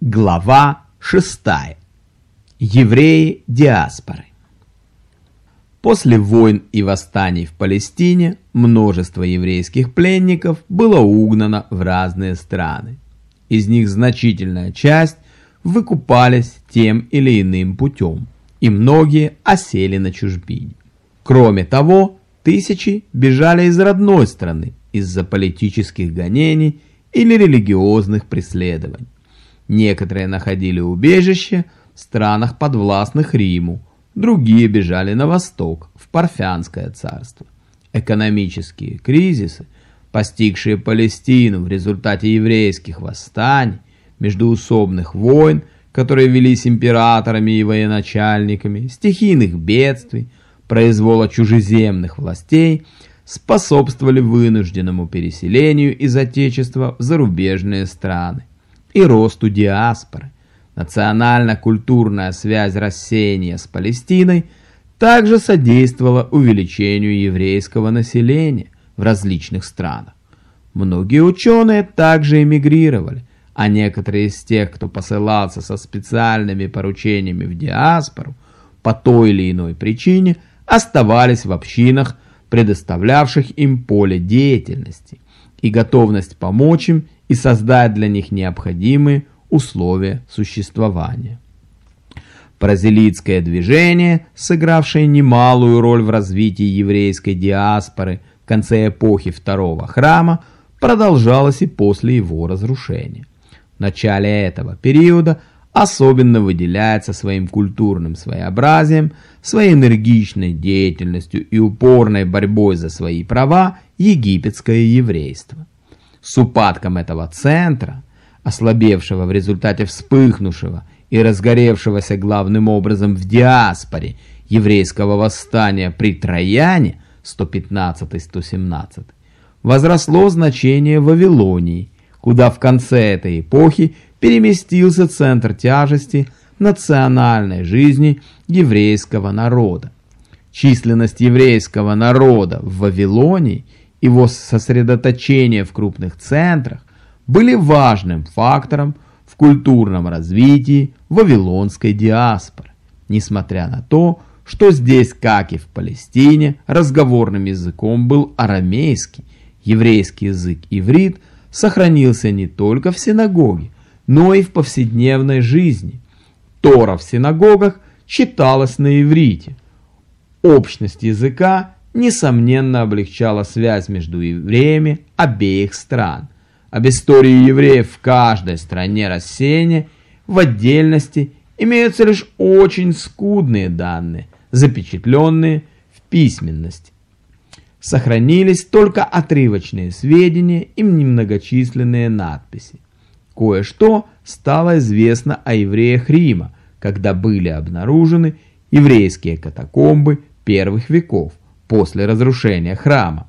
Глава 6. Евреи диаспоры. После войн и восстаний в Палестине множество еврейских пленников было угнано в разные страны. Из них значительная часть выкупались тем или иным путем, и многие осели на чужбине. Кроме того, тысячи бежали из родной страны из-за политических гонений или религиозных преследований. Некоторые находили убежище в странах подвластных Риму, другие бежали на восток, в Парфянское царство. Экономические кризисы, постигшие Палестину в результате еврейских восстаний, междуусобных войн, которые велись императорами и военачальниками, стихийных бедствий, произвола чужеземных властей, способствовали вынужденному переселению из Отечества в зарубежные страны и росту диаспоры. Национально-культурная связь рассеяния с Палестиной также содействовала увеличению еврейского населения в различных странах. Многие ученые также эмигрировали, а некоторые из тех, кто посылался со специальными поручениями в диаспору, по той или иной причине оставались в общинах, предоставлявших им поле деятельности, и готовность помочь им и создать для них необходимые условия существования. Бразилийское движение, сыгравшее немалую роль в развитии еврейской диаспоры в конце эпохи Второго храма, продолжалось и после его разрушения. В начале этого периода особенно выделяется своим культурным своеобразием, своей энергичной деятельностью и упорной борьбой за свои права египетское еврейство. С упадком этого центра, ослабевшего в результате вспыхнувшего и разгоревшегося главным образом в диаспоре еврейского восстания при Трояне 115-117, возросло значение Вавилонии, куда в конце этой эпохи переместился центр тяжести национальной жизни еврейского народа. Численность еврейского народа в Вавилонии – его сосредоточение в крупных центрах были важным фактором в культурном развитии вавилонской диаспоры, несмотря на то, что здесь, как и в Палестине, разговорным языком был арамейский, еврейский язык иврит сохранился не только в синагоге, но и в повседневной жизни. Тора в синагогах читалась на иврите. Общность языка несомненно облегчала связь между евреями обеих стран. Об истории евреев в каждой стране рассеяния в отдельности имеются лишь очень скудные данные, запечатленные в письменности. Сохранились только отрывочные сведения и немногочисленные надписи. Кое-что стало известно о евреях Рима, когда были обнаружены еврейские катакомбы первых веков – после разрушения храма.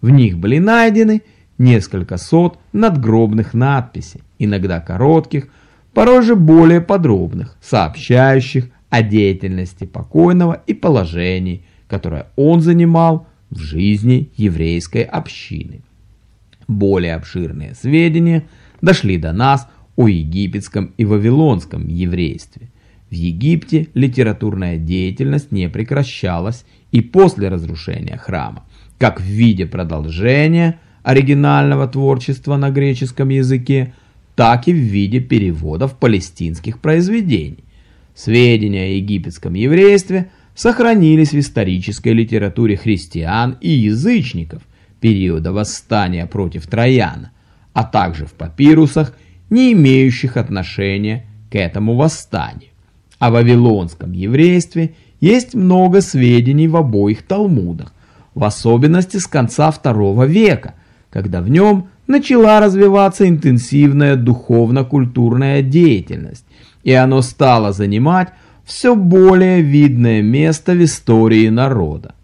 В них были найдены несколько сот надгробных надписей, иногда коротких, порой же более подробных, сообщающих о деятельности покойного и положении, которое он занимал в жизни еврейской общины. Более обширные сведения дошли до нас о египетском и вавилонском еврействе. В Египте литературная деятельность не прекращалась и после разрушения храма, как в виде продолжения оригинального творчества на греческом языке, так и в виде переводов палестинских произведений. Сведения о египетском еврействе сохранились в исторической литературе христиан и язычников периода восстания против Трояна, а также в папирусах, не имеющих отношения к этому восстанию. О вавилонском еврействе есть много сведений в обоих Талмудах, в особенности с конца II века, когда в нем начала развиваться интенсивная духовно-культурная деятельность, и оно стало занимать все более видное место в истории народа.